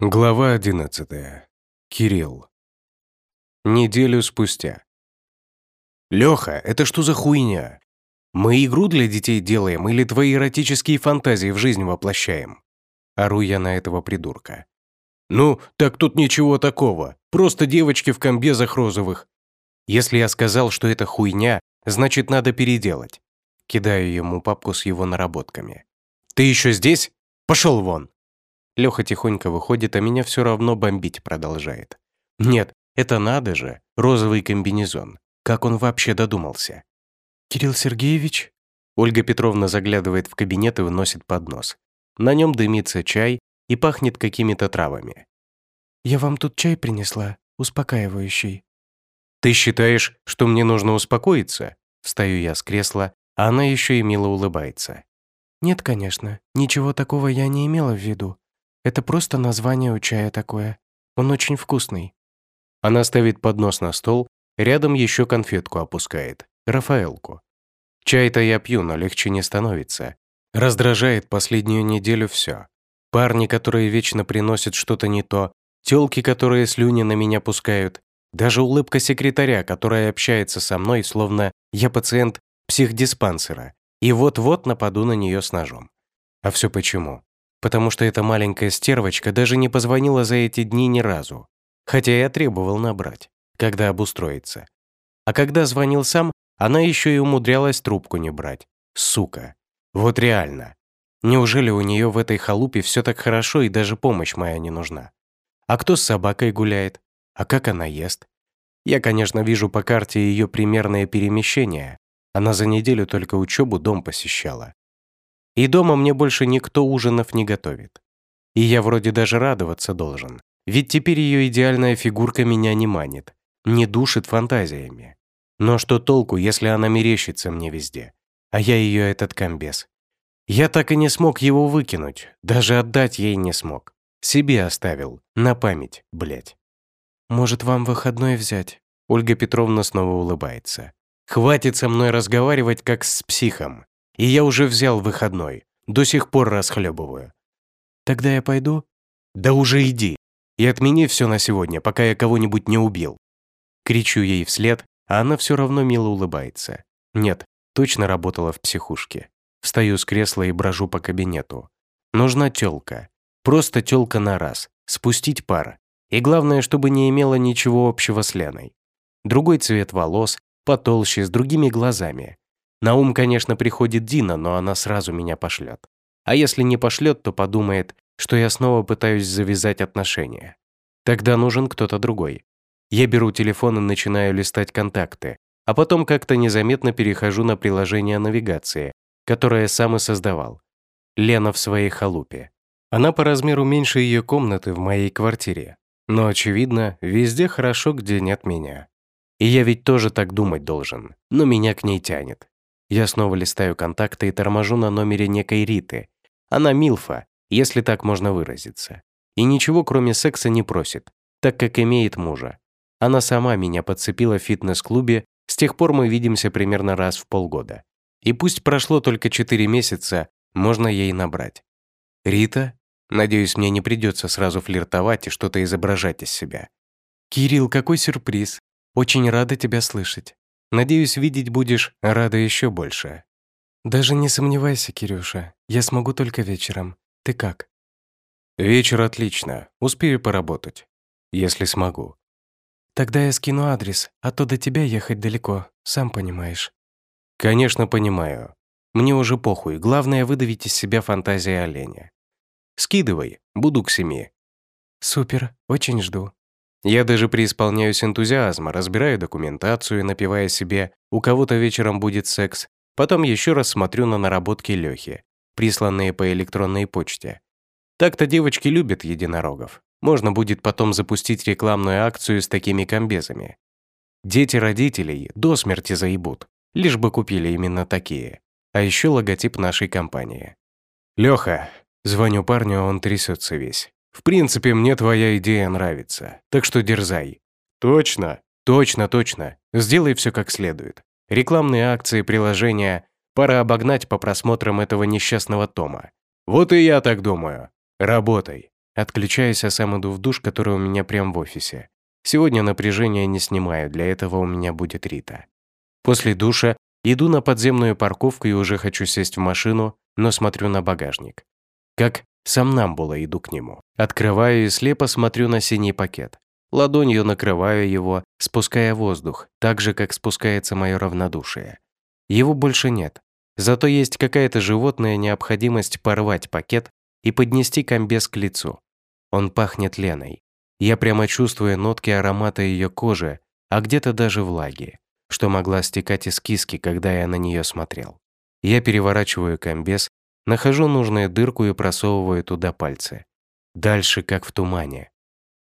Глава 11. Кирилл. Неделю спустя. «Лёха, это что за хуйня? Мы игру для детей делаем или твои эротические фантазии в жизнь воплощаем?» Ору я на этого придурка. «Ну, так тут ничего такого. Просто девочки в комбезах розовых. Если я сказал, что это хуйня, значит, надо переделать». Кидаю ему папку с его наработками. «Ты еще здесь? Пошел вон!» Леха тихонько выходит, а меня все равно бомбить продолжает. Нет, это надо же, розовый комбинезон. Как он вообще додумался? «Кирилл Сергеевич?» Ольга Петровна заглядывает в кабинет и выносит поднос. На нем дымится чай и пахнет какими-то травами. «Я вам тут чай принесла, успокаивающий». «Ты считаешь, что мне нужно успокоиться?» Встаю я с кресла, а она еще и мило улыбается. «Нет, конечно, ничего такого я не имела в виду. Это просто название у чая такое. Он очень вкусный». Она ставит поднос на стол, рядом еще конфетку опускает. Рафаэлку. Чай-то я пью, но легче не становится. Раздражает последнюю неделю все. Парни, которые вечно приносят что-то не то, тёлки, которые слюни на меня пускают, даже улыбка секретаря, которая общается со мной, словно я пациент психдиспансера, и вот-вот нападу на нее с ножом. А все почему? Потому что эта маленькая стервочка даже не позвонила за эти дни ни разу, хотя я требовал набрать, когда обустроится. А когда звонил сам, она еще и умудрялась трубку не брать. Сука. Вот реально. Неужели у нее в этой халупе все так хорошо и даже помощь моя не нужна? А кто с собакой гуляет? А как она ест? Я, конечно, вижу по карте ее примерное перемещение. Она за неделю только учебу дом посещала. И дома мне больше никто ужинов не готовит. И я вроде даже радоваться должен. Ведь теперь ее идеальная фигурка меня не манит, не душит фантазиями. Но что толку, если она мерещится мне везде? А я ее этот комбез. Я так и не смог его выкинуть, даже отдать ей не смог. Себе оставил, на память, блядь. «Может, вам выходной взять?» Ольга Петровна снова улыбается. «Хватит со мной разговаривать, как с психом. И я уже взял выходной. До сих пор расхлебываю. Тогда я пойду? Да уже иди. И отмени все на сегодня, пока я кого-нибудь не убил. Кричу ей вслед, а она все равно мило улыбается. Нет, точно работала в психушке. Встаю с кресла и брожу по кабинету. Нужна тёлка. Просто тёлка на раз. Спустить пар. И главное, чтобы не имела ничего общего с Леной. Другой цвет волос, потолще, с другими глазами. На ум, конечно, приходит Дина, но она сразу меня пошлет. А если не пошлет, то подумает, что я снова пытаюсь завязать отношения. Тогда нужен кто-то другой. Я беру телефон и начинаю листать контакты, а потом как-то незаметно перехожу на приложение навигации, которое сам и создавал. Лена в своей халупе. Она по размеру меньше ее комнаты в моей квартире. Но, очевидно, везде хорошо, где нет меня. И я ведь тоже так думать должен, но меня к ней тянет. Я снова листаю контакты и торможу на номере некой Риты. Она Милфа, если так можно выразиться. И ничего кроме секса не просит, так как имеет мужа. Она сама меня подцепила в фитнес-клубе, с тех пор мы видимся примерно раз в полгода. И пусть прошло только 4 месяца, можно ей набрать. Рита? Надеюсь, мне не придется сразу флиртовать и что-то изображать из себя. «Кирилл, какой сюрприз! Очень рада тебя слышать. Надеюсь, видеть будешь рада еще больше. Даже не сомневайся, Кирюша. Я смогу только вечером. Ты как? Вечер отлично. Успею поработать. Если смогу. Тогда я скину адрес, а то до тебя ехать далеко, сам понимаешь. Конечно, понимаю. Мне уже похуй. Главное выдавить из себя фантазии оленя. Скидывай, буду к семи. Супер, очень жду. Я даже преисполняюсь энтузиазма, разбираю документацию, напивая себе «у кого-то вечером будет секс», потом еще раз смотрю на наработки Лёхи, присланные по электронной почте. Так-то девочки любят единорогов. Можно будет потом запустить рекламную акцию с такими комбезами. Дети родителей до смерти заебут, лишь бы купили именно такие. А еще логотип нашей компании. «Лёха», звоню парню, он трясется весь. В принципе, мне твоя идея нравится, так что дерзай. Точно, точно, точно. Сделай все как следует. Рекламные акции, приложения. Пора обогнать по просмотрам этого несчастного Тома. Вот и я так думаю. Работай. Отключаюсь, а сам иду в душ, который у меня прямо в офисе. Сегодня напряжение не снимаю, для этого у меня будет Рита. После душа иду на подземную парковку и уже хочу сесть в машину, но смотрю на багажник. Как сам Намбула иду к нему. Открываю и слепо смотрю на синий пакет. Ладонью накрываю его, спуская воздух, так же, как спускается мое равнодушие. Его больше нет. Зато есть какая-то животная необходимость порвать пакет и поднести комбез к лицу. Он пахнет Леной. Я прямо чувствую нотки аромата ее кожи, а где-то даже влаги, что могла стекать из киски, когда я на нее смотрел. Я переворачиваю комбез, нахожу нужную дырку и просовываю туда пальцы. Дальше, как в тумане.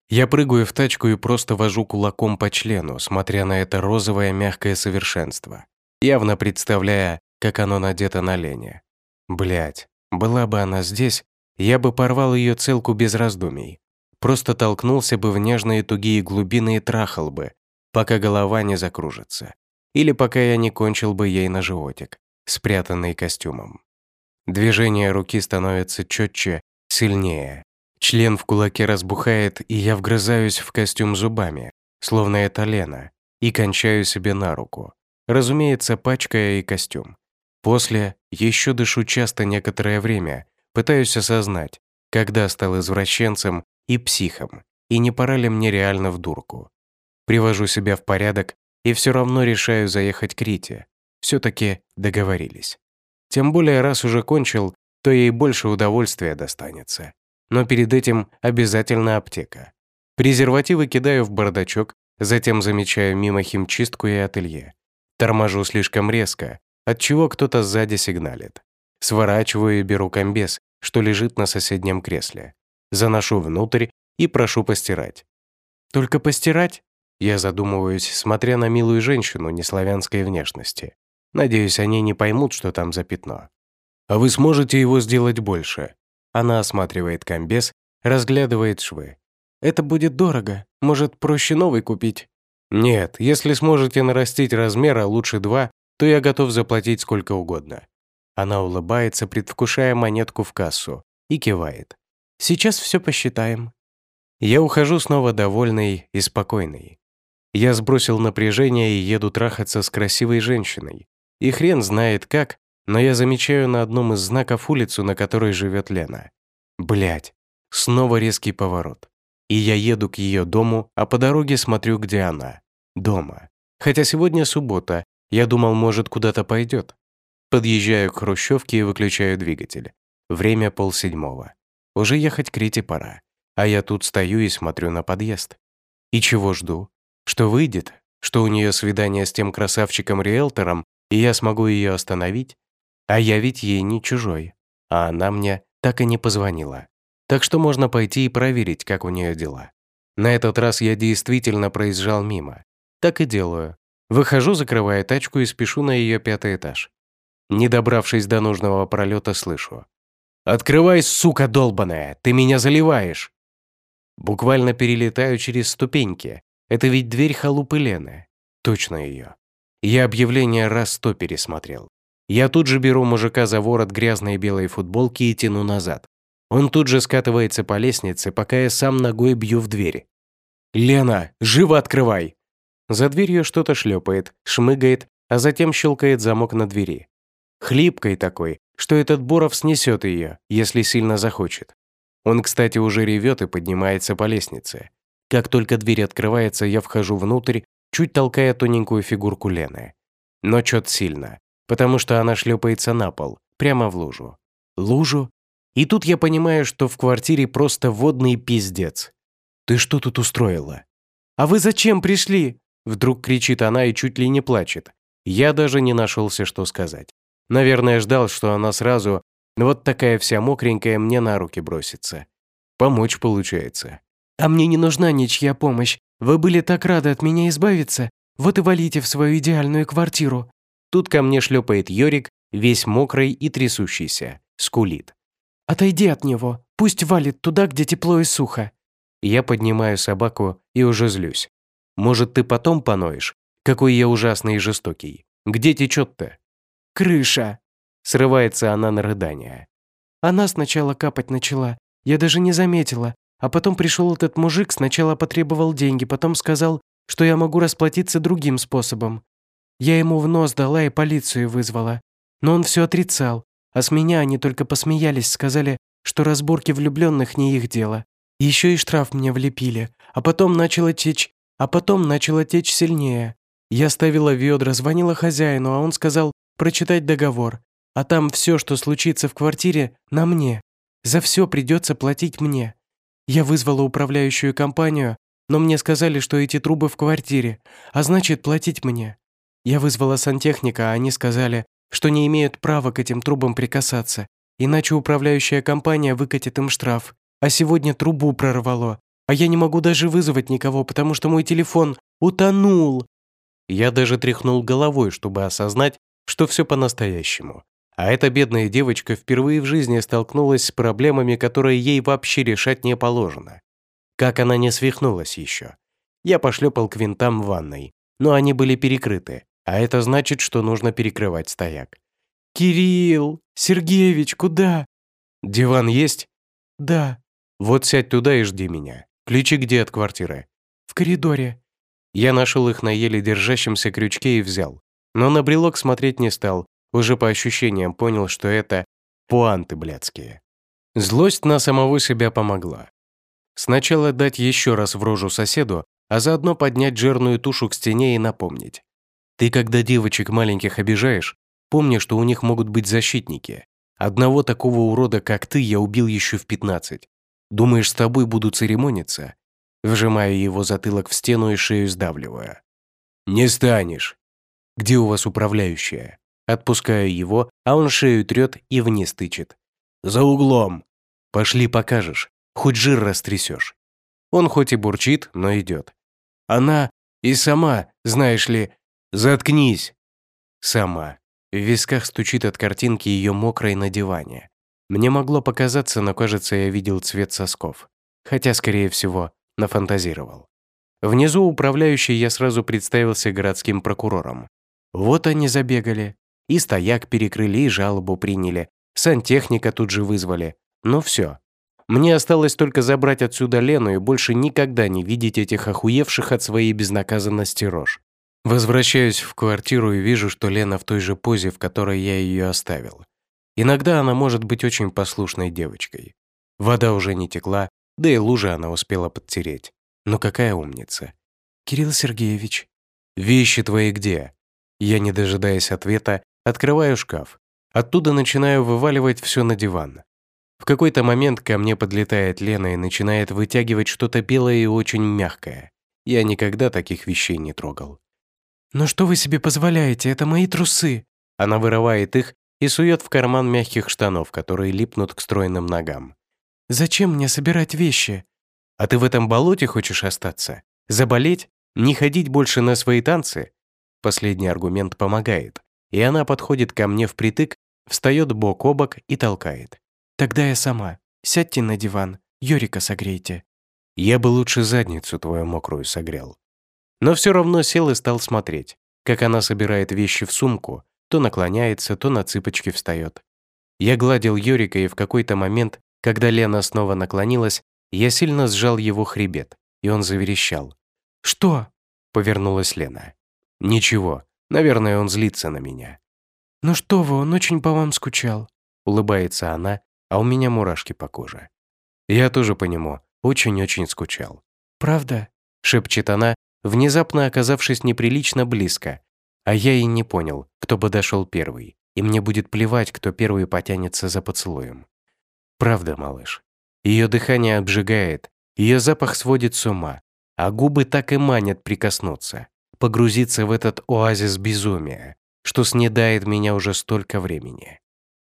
Я прыгаю в тачку и просто вожу кулаком по члену, смотря на это розовое мягкое совершенство, явно представляя, как оно надето на Лене. Блять, была бы она здесь, я бы порвал ее целку без раздумий. Просто толкнулся бы в нежные тугие глубины и трахал бы, пока голова не закружится. Или пока я не кончил бы ей на животик, спрятанный костюмом. Движение руки становится четче, сильнее. Член в кулаке разбухает, и я вгрызаюсь в костюм зубами, словно это Лена, и кончаю себе на руку. Разумеется, пачкая и костюм. После еще дышу часто некоторое время, пытаюсь осознать, когда стал извращенцем и психом, и не пора ли мне реально в дурку. Привожу себя в порядок и все равно решаю заехать к Рите. Все-таки договорились. Тем более, раз уже кончил, то ей больше удовольствия достанется. Но перед этим обязательно аптека. Презервативы кидаю в бардачок, затем замечаю мимо химчистку и ателье. Торможу слишком резко, отчего кто-то сзади сигналит. Сворачиваю и беру комбез, что лежит на соседнем кресле заношу внутрь и прошу постирать. Только постирать? Я задумываюсь, смотря на милую женщину неславянской внешности. Надеюсь, они не поймут, что там за пятно. А вы сможете его сделать больше? Она осматривает комбез, разглядывает швы. Это будет дорого. Может, проще новый купить? Нет, если сможете нарастить размер, а лучше два, то я готов заплатить сколько угодно. Она улыбается, предвкушая монетку в кассу, и кивает. Сейчас все посчитаем». Я ухожу снова довольный и спокойный. Я сбросил напряжение и еду трахаться с красивой женщиной. И хрен знает как, но я замечаю на одном из знаков улицу, на которой живет Лена. Блять, снова резкий поворот. И я еду к ее дому, а по дороге смотрю, где она. Дома. Хотя сегодня суббота, я думал, может, куда-то пойдет. Подъезжаю к хрущевке и выключаю двигатель. Время полседьмого. Уже ехать к Рите пора. А я тут стою и смотрю на подъезд. И чего жду? Что выйдет? Что у нее свидание с тем красавчиком-риэлтором, и я смогу ее остановить? А я ведь ей не чужой. А она мне так и не позвонила. Так что можно пойти и проверить, как у нее дела. На этот раз я действительно проезжал мимо. Так и делаю. Выхожу, закрывая тачку и спешу на ее пятый этаж. Не добравшись до нужного пролета, слышу. «Открывай, сука долбаная! Ты меня заливаешь!» Буквально перелетаю через ступеньки. Это ведь дверь халупы Лены. Точно ее. Я объявление раз сто пересмотрел. Я тут же беру мужика за ворот грязной белой футболки и тяну назад. Он тут же скатывается по лестнице, пока я сам ногой бью в дверь. «Лена, живо открывай!» За дверью что-то шлепает, шмыгает, а затем щелкает замок на двери. Хлипкой такой, что этот Боров снесет ее, если сильно захочет. Он, кстати, уже ревет и поднимается по лестнице. Как только дверь открывается, я вхожу внутрь, чуть толкая тоненькую фигурку Лены. Но чет сильно, потому что она шлепается на пол, прямо в лужу. Лужу? И тут я понимаю, что в квартире просто водный пиздец. «Ты что тут устроила?» «А вы зачем пришли?» Вдруг кричит она и чуть ли не плачет. Я даже не нашелся, что сказать. Наверное, ждал, что она сразу, вот такая вся мокренькая, мне на руки бросится. Помочь получается. «А мне не нужна ничья помощь. Вы были так рады от меня избавиться. Вот и валите в свою идеальную квартиру». Тут ко мне шлепает Йорик, весь мокрый и трясущийся, скулит. «Отойди от него. Пусть валит туда, где тепло и сухо». Я поднимаю собаку и уже злюсь. «Может, ты потом поноешь? Какой я ужасный и жестокий. Где течет-то?» крыша!» Срывается она на рыдание. Она сначала капать начала. Я даже не заметила. А потом пришел этот мужик, сначала потребовал деньги, потом сказал, что я могу расплатиться другим способом. Я ему в нос дала и полицию вызвала. Но он все отрицал, а с меня они только посмеялись, сказали, что разборки влюбленных не их дело. Еще и штраф мне влепили, а потом начало течь, а потом начало течь сильнее. Я ставила ведра, звонила хозяину, а он сказал прочитать договор. А там все, что случится в квартире, на мне. За все придется платить мне. Я вызвала управляющую компанию, но мне сказали, что эти трубы в квартире, а значит, платить мне. Я вызвала сантехника, а они сказали, что не имеют права к этим трубам прикасаться, иначе управляющая компания выкатит им штраф. А сегодня трубу прорвало, а я не могу даже вызвать никого, потому что мой телефон утонул. Я даже тряхнул головой, чтобы осознать, что все по-настоящему. А эта бедная девочка впервые в жизни столкнулась с проблемами, которые ей вообще решать не положено. Как она не свихнулась еще. Я пошлепал к винтам в ванной, но они были перекрыты, а это значит, что нужно перекрывать стояк. «Кирилл! Сергеевич, куда?» «Диван есть?» «Да». «Вот сядь туда и жди меня. Ключи где от квартиры?» «В коридоре». Я нашел их на еле держащемся крючке и взял. Но на брелок смотреть не стал, уже по ощущениям понял, что это пуанты блядские. Злость на самого себя помогла. Сначала дать еще раз в рожу соседу, а заодно поднять жирную тушу к стене и напомнить. Ты, когда девочек маленьких обижаешь, помни, что у них могут быть защитники. Одного такого урода, как ты, я убил еще в 15. Думаешь, с тобой буду церемониться? Вжимаю его затылок в стену и шею сдавливаю. Не станешь. Где у вас управляющая? Отпускаю его, а он шею трет и вниз тычет. За углом. Пошли покажешь, хоть жир растрясешь. Он хоть и бурчит, но идет. Она и сама, знаешь ли, заткнись. Сама. В висках стучит от картинки ее мокрой на диване. Мне могло показаться, но кажется, я видел цвет сосков. Хотя, скорее всего, нафантазировал. Внизу управляющий я сразу представился городским прокурором. Вот они забегали. И стояк перекрыли, и жалобу приняли. Сантехника тут же вызвали. Ну все. Мне осталось только забрать отсюда Лену и больше никогда не видеть этих охуевших от своей безнаказанности рож. Возвращаюсь в квартиру и вижу, что Лена в той же позе, в которой я ее оставил. Иногда она может быть очень послушной девочкой. Вода уже не текла, да и лужи она успела подтереть. Но какая умница. «Кирилл Сергеевич». «Вещи твои где?» Я, не дожидаясь ответа, открываю шкаф. Оттуда начинаю вываливать все на диван. В какой-то момент ко мне подлетает Лена и начинает вытягивать что-то белое и очень мягкое. Я никогда таких вещей не трогал. «Ну что вы себе позволяете? Это мои трусы!» Она вырывает их и сует в карман мягких штанов, которые липнут к стройным ногам. «Зачем мне собирать вещи?» «А ты в этом болоте хочешь остаться? Заболеть? Не ходить больше на свои танцы?» Последний аргумент помогает, и она подходит ко мне впритык, встает бок о бок и толкает. «Тогда я сама. Сядьте на диван, Йорика согрейте». «Я бы лучше задницу твою мокрую согрел». Но все равно сел и стал смотреть, как она собирает вещи в сумку, то наклоняется, то на цыпочки встает. Я гладил Йорика, и в какой-то момент, когда Лена снова наклонилась, я сильно сжал его хребет, и он заверещал. «Что?» — повернулась Лена. «Ничего, наверное, он злится на меня». «Ну что вы, он очень по вам скучал», — улыбается она, а у меня мурашки по коже. Я тоже по нему очень-очень скучал. «Правда?» — шепчет она, внезапно оказавшись неприлично близко, а я и не понял, кто бы дошел первый, и мне будет плевать, кто первый потянется за поцелуем. Правда, малыш. Ее дыхание обжигает, ее запах сводит с ума, а губы так и манят прикоснуться, погрузиться в этот оазис безумия, что снедает меня уже столько времени.